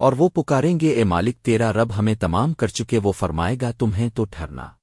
اور وہ پکاریں گے، اے مالک، تیرا رب ہمیں تمام کر چکے، وہ فرمائے گا، تمہیں تو ٹھہرنا۔